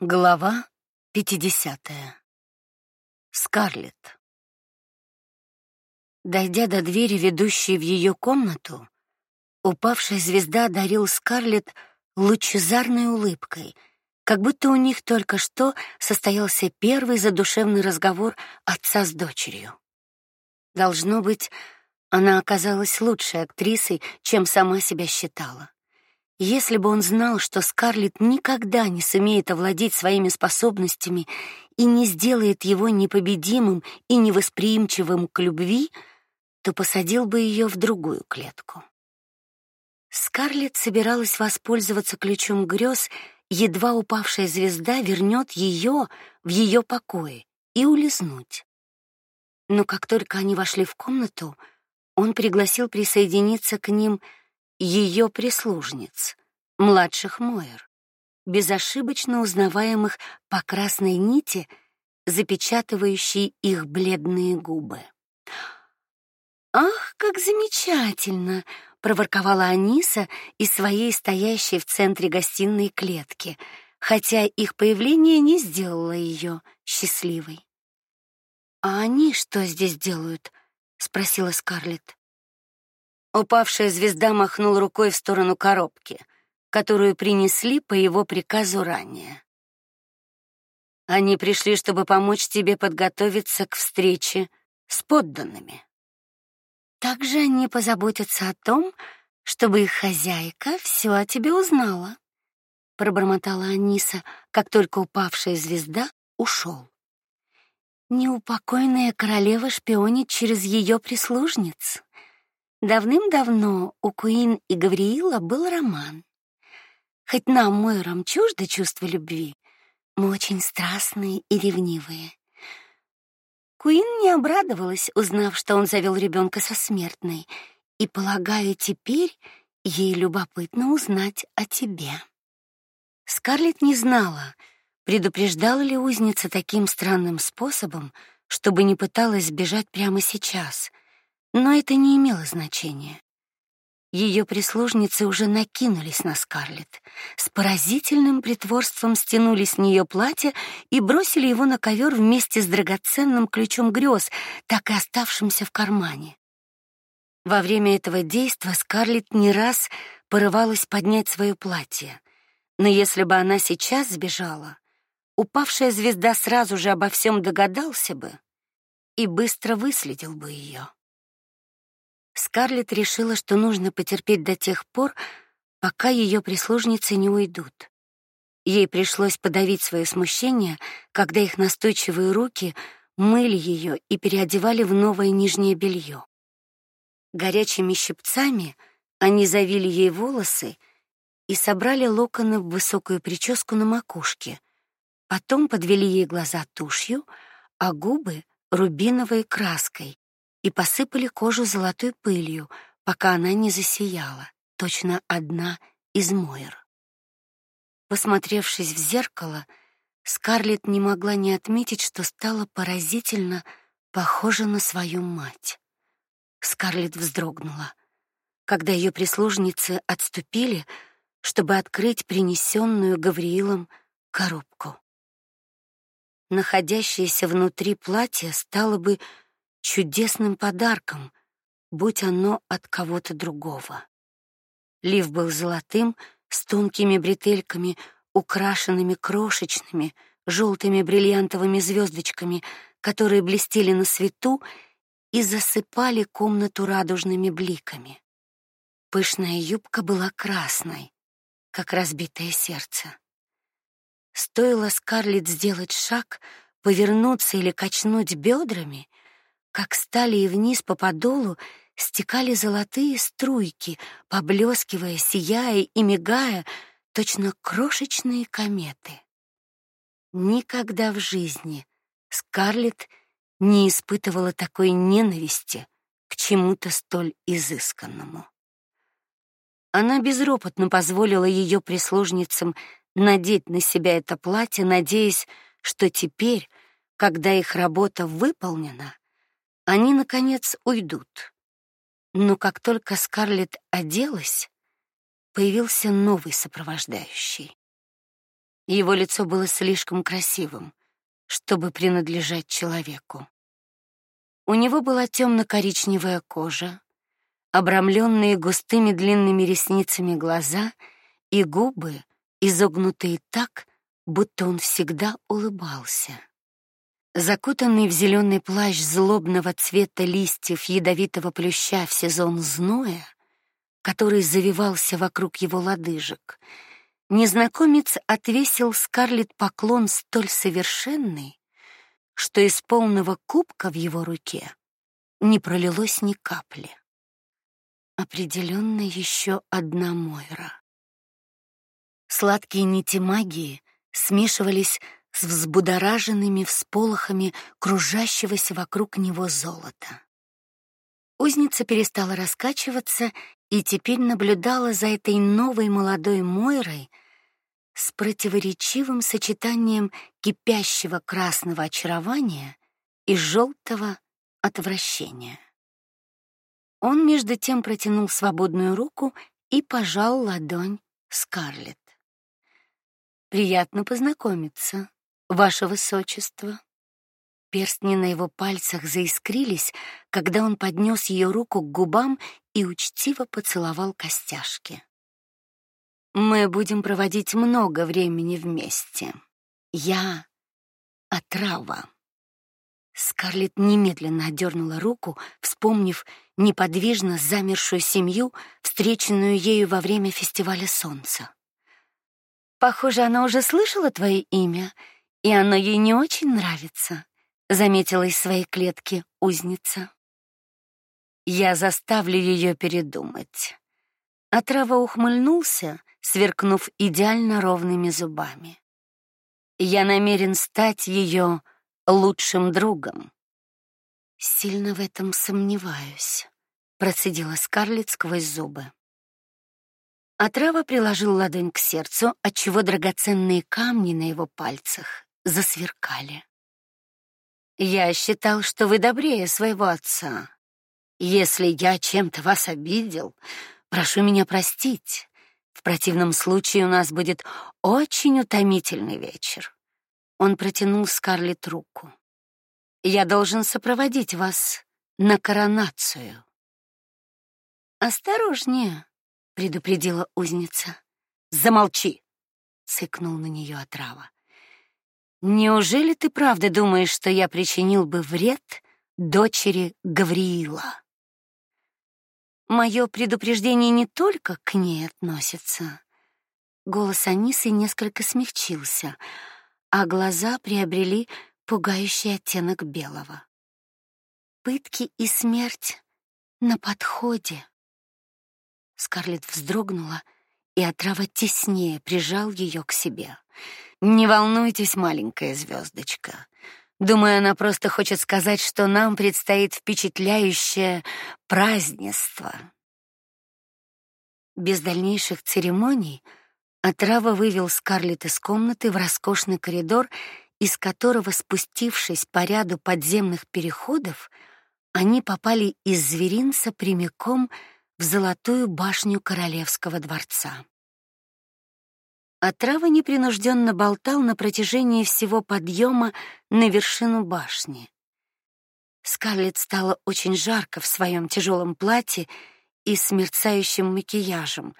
Глава 50. Скарлетт. Дойдя до двери, ведущей в ее комнату, упавшая звезда одарил Скарлетт лучезарной улыбкой, как будто у них только что состоялся первый задушевный разговор отца с дочерью. Должно быть, она оказалась лучшей актрисой, чем сама себя считала. Если бы он знал, что Скарлетт никогда не сумеет овладеть своими способностями и не сделает его непобедимым и невосприимчивым к любви, то посадил бы ее в другую клетку. Скарлетт собиралась воспользоваться ключом грез, едва упавшая звезда вернет ее в ее покое и улизнуть. Но как только они вошли в комнату, он пригласил присоединиться к ним ее прислужниц, младших Мойер, безошибочно узнаваемых по красной нити, запечатывающей их бледные губы. Ах, как замечательно, проворковала Аниса из своей стоящей в центре гостиной клетки, хотя их появление не сделало ее счастливой. А они что здесь делают? спросила Скарлетт. Упавшая звезда махнул рукой в сторону коробки, которую принесли по его приказу ранее. Они пришли, чтобы помочь тебе подготовиться к встрече с подданными. Также они позаботятся о том, чтобы их хозяйка все о тебе узнала, пробормотала Аниса, как только упавшая звезда ушел. Неупокойная королева шпионит через ее прислужниц. Давным-давно у Куин и Гавриила был роман. Хоть нам, мой Рам, чуждо чувство любви, мы очень страстные и ревнивые. Куин не обрадовалась, узнав, что он завел ребенка со смертной, и, полагаю, теперь ей любопытно узнать о тебе. Скарлетт не знала, предупреждала ли узница таким странным способом, чтобы не пыталась сбежать прямо сейчас — но это не имело значения. Ее прислужницы уже накинулись на Скарлетт, с поразительным притворством стянули с нее платье и бросили его на ковер вместе с драгоценным ключом грез, так и оставшимся в кармане. Во время этого действа Скарлетт не раз порывалась поднять свое платье, но если бы она сейчас сбежала, упавшая звезда сразу же обо всем догадался бы и быстро выследил бы ее. Скарлетт решила, что нужно потерпеть до тех пор, пока ее прислужницы не уйдут. Ей пришлось подавить свое смущение, когда их настойчивые руки мыли ее и переодевали в новое нижнее белье. Горячими щипцами они завили ей волосы и собрали локоны в высокую прическу на макушке. Потом подвели ей глаза тушью, а губы рубиновой краской и посыпали кожу золотой пылью, пока она не засияла, точно одна из Мойр. Посмотревшись в зеркало, Скарлетт не могла не отметить, что стала поразительно похожа на свою мать. Скарлетт вздрогнула, когда ее прислужницы отступили, чтобы открыть принесенную Гавриилом коробку. Находящееся внутри платье стало бы чудесным подарком, будь оно от кого-то другого. Лиф был золотым, с тонкими бретельками, украшенными крошечными желтыми бриллиантовыми звездочками, которые блестели на свету и засыпали комнату радужными бликами. Пышная юбка была красной, как разбитое сердце. Стоило Скарлетт сделать шаг, повернуться или качнуть бедрами, как стали и вниз по подолу стекали золотые струйки, поблескивая, сияя и мигая, точно крошечные кометы. Никогда в жизни Скарлетт не испытывала такой ненависти к чему-то столь изысканному. Она безропотно позволила ее прислужницам надеть на себя это платье, надеясь, что теперь, когда их работа выполнена, они наконец уйдут. Но как только Скарлетт оделась, появился новый сопровождающий. Его лицо было слишком красивым, чтобы принадлежать человеку. У него была темно коричневая кожа, обрамленные густыми длинными ресницами глаза и губы, изогнутые так, будто он всегда улыбался. Закутанный в зеленый плащ злобного цвета листьев ядовитого плюща в сезон зноя, который завивался вокруг его лодыжек, незнакомец отвесил Скарлетт поклон столь совершенный, что из полного кубка в его руке не пролилось ни капли. Определенно еще одна Мойра. Сладкие нити магии смешивались с взбудораженными всполохами кружащегося вокруг него золота. Узница перестала раскачиваться и теперь наблюдала за этой новой молодой Мойрой с противоречивым сочетанием кипящего красного очарования и желтого отвращения. Он между тем протянул свободную руку и пожал ладонь Скарлетт. Приятно познакомиться, ваше высочество. Перстни на его пальцах заискрились, когда он поднес ее руку к губам и учтиво поцеловал костяшки. Мы будем проводить много времени вместе. Я отрава. Скарлетт немедленно отдернула руку, вспомнив неподвижно замершую семью, встреченную ею во время фестиваля солнца. Похоже, она уже слышала твое имя, и оно ей не очень нравится, заметила из своей клетки узница. Я заставлю ее передумать. Отрава ухмыльнулся, сверкнув идеально ровными зубами. Я намерен стать ее лучшим другом. Сильно в этом сомневаюсь, процедила Скарлетт сквозь зубы. Отрава приложил ладонь к сердцу, отчего драгоценные камни на его пальцах засверкали. Я считал, что вы добрее своего отца. Если я чем-то вас обидел, прошу меня простить. В противном случае у нас будет очень утомительный вечер. Он протянул Скарлетт руку. Я должен сопроводить вас на коронацию. Осторожнее, предупредила узница. Замолчи, цыкнул на нее отрава. Неужели ты правда думаешь, что я причинил бы вред дочери Гавриила? Мое предупреждение не только к ней относится. Голос Анисы несколько смягчился, а глаза приобрели пугающий оттенок белого. Пытки и смерть на подходе. Скарлетт вздрогнула, и отрава теснее прижал ее к себе. Не волнуйтесь, маленькая звездочка. Думаю, она просто хочет сказать, что нам предстоит впечатляющее празднество. Без дальнейших церемоний отрава вывел Скарлетт из комнаты в роскошный коридор, из которого, спустившись по ряду подземных переходов, они попали из зверинца прямиком в золотую башню королевского дворца. Отрава непринужденно болтал на протяжении всего подъема на вершину башни. Скарлетт стало очень жарко в своем тяжелом платье и с мерцающим макияжем,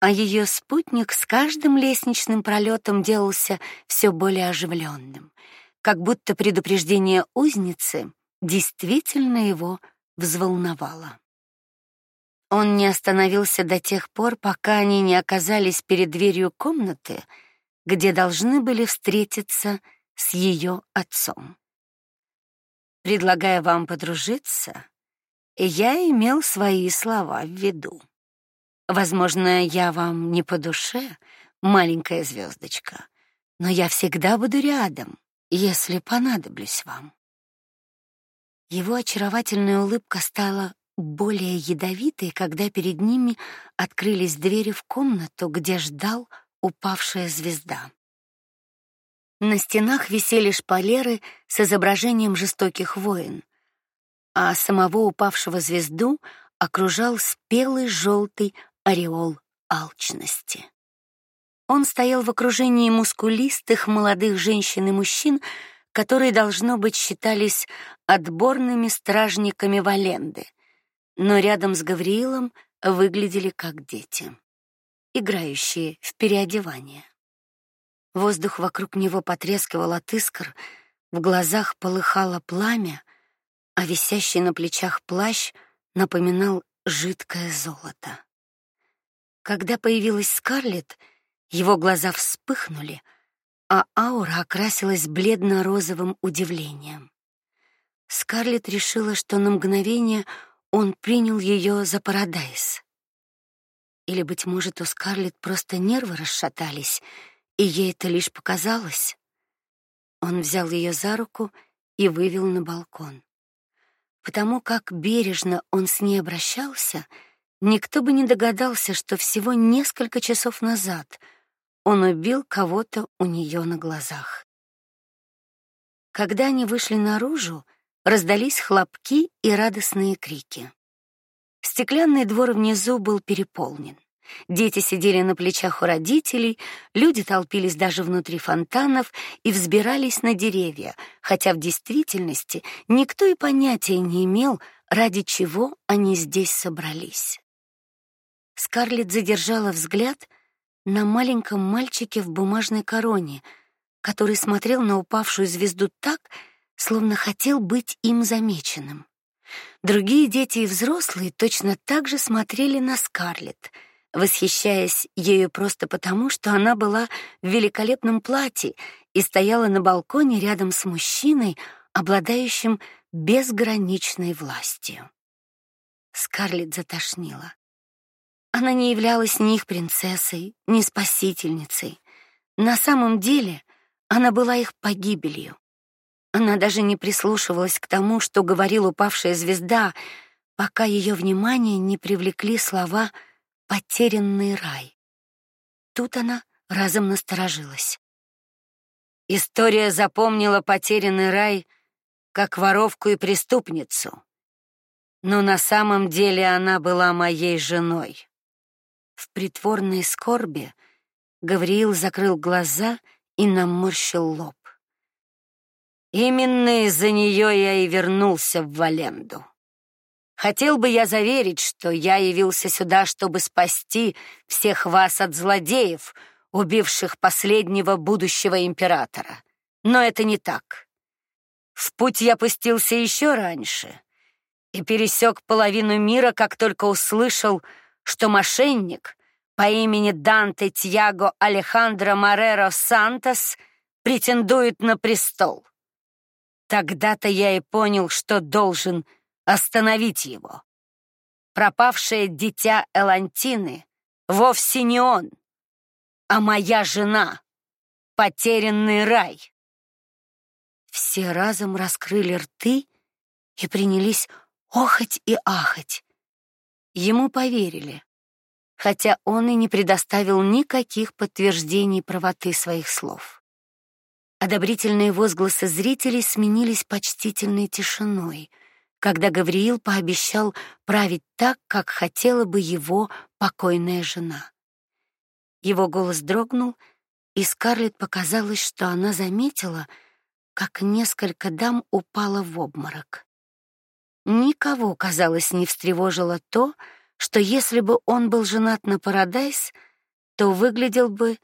а ее спутник с каждым лестничным пролетом делался все более оживленным, как будто предупреждение узницы действительно его взволновало. Он не остановился до тех пор, пока они не оказались перед дверью комнаты, где должны были встретиться с ее отцом. Предлагая вам подружиться, я имел свои слова в виду. Возможно, я вам не по душе, маленькая звездочка, но я всегда буду рядом, если понадоблюсь вам. Его очаровательная улыбка стала более ядовитой, когда перед ними открылись двери в комнату, где ждал упавшая звезда. На стенах висели шпалеры с изображением жестоких войн, а самого упавшего звезду окружал спелый желтый ореол алчности. Он стоял в окружении мускулистых молодых женщин и мужчин, которые должно быть считались отборными стражниками Валенды, но рядом с Гавриилом выглядели как дети, играющие в переодевание. Воздух вокруг него потрескивал от искр, в глазах полыхало пламя, а висящий на плечах плащ напоминал жидкое золото. Когда появилась Скарлетт, его глаза вспыхнули, а аура окрасилась бледно-розовым удивлением. Скарлетт решила, что на мгновение он принял ее за Парадайс. Или быть может, у Скарлетт просто нервы расшатались, и ей это лишь показалось. Он взял ее за руку и вывел на балкон. Потому как бережно он с ней обращался, никто бы не догадался, что всего несколько часов назад он убил кого-то у нее на глазах. Когда они вышли наружу, раздались хлопки и радостные крики. Стеклянный двор внизу был переполнен. Дети сидели на плечах у родителей, люди толпились даже внутри фонтанов и взбирались на деревья, хотя в действительности никто и понятия не имел, ради чего они здесь собрались. Скарлетт задержала взгляд на маленьком мальчике в бумажной короне, который смотрел на упавшую звезду так, словно хотел быть им замеченным. Другие дети и взрослые точно так же смотрели на Скарлетт — восхищаясь ею просто потому, что она была в великолепном платье и стояла на балконе рядом с мужчиной, обладающим безграничной властью. Скарлетт затошнила. Она не являлась ни их принцессой, ни спасительницей. На самом деле, она была их погибелью. Она даже не прислушивалась к тому, что говорил упавшая звезда, пока ее внимание не привлекли слова потерянный рай. Тут она разом насторожилась. История запомнила потерянный рай как воровку и преступницу. Но на самом деле она была моей женой. В притворной скорби Гавриил закрыл глаза и наморщил лоб. Именно из-за нее я и вернулся в Валенду. Хотел бы я заверить, что я явился сюда, чтобы спасти всех вас от злодеев, убивших последнего будущего императора. Но это не так. В путь я пустился еще раньше и пересек половину мира, как только услышал, что мошенник по имени Данте Тьяго Алехандро Мореро Сантос претендует на престол. Тогда-то я и понял, что должен остановить его. Пропавшее дитя Элантины вовсе не он, а моя жена, потерянный рай. Все разом раскрыли рты и принялись охать и ахать. Ему поверили, хотя он и не предоставил никаких подтверждений правоты своих слов. Одобрительные возгласы зрителей сменились почтительной тишиной — когда Гавриил пообещал править так, как хотела бы его покойная жена. Его голос дрогнул, и Скарлетт показалось, что она заметила, как несколько дам упало в обморок. Никого, казалось, не встревожило то, что если бы он был женат на Парадайс, то выглядел бы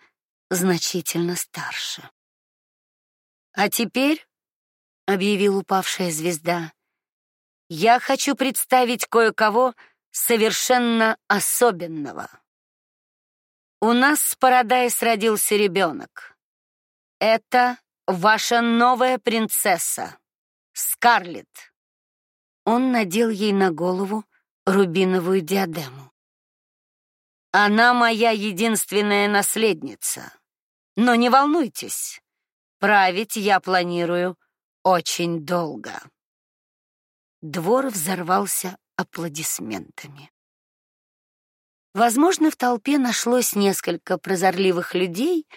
значительно старше. А теперь, объявил упавшая звезда, я хочу представить кое-кого совершенно особенного. У нас с Парадайс родился ребенок. Это ваша новая принцесса, Скарлетт. Он надел ей на голову рубиновую диадему. Она моя единственная наследница. Но не волнуйтесь, править я планирую очень долго. Двор взорвался аплодисментами. Возможно, в толпе нашлось несколько прозорливых людей,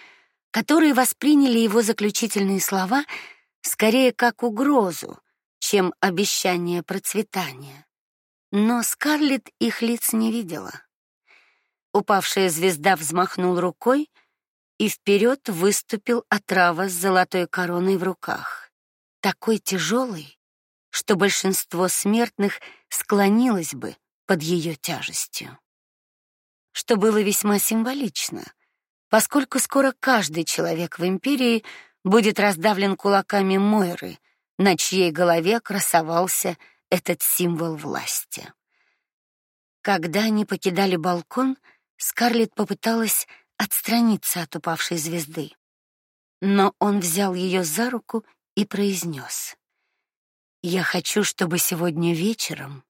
которые восприняли его заключительные слова скорее как угрозу, чем обещание процветания. Но Скарлетт их лиц не видела. Упавшая звезда взмахнул рукой, и вперед выступил отрава с золотой короной в руках, такой тяжелый, что большинство смертных склонилось бы под ее тяжестью. Что было весьма символично, поскольку скоро каждый человек в империи будет раздавлен кулаками Мойры, на чьей голове красовался этот символ власти. Когда они покидали балкон, Скарлетт попыталась отстраниться от упавшей звезды. Но он взял ее за руку и произнес: "Я хочу, чтобы сегодня вечером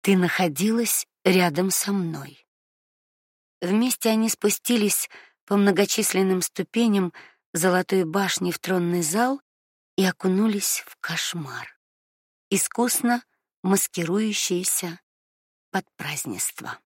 ты находилась рядом со мной". Вместе они спустились по многочисленным ступеням золотой башни в тронный зал и окунулись в кошмар, искусно маскирующийся под празднество.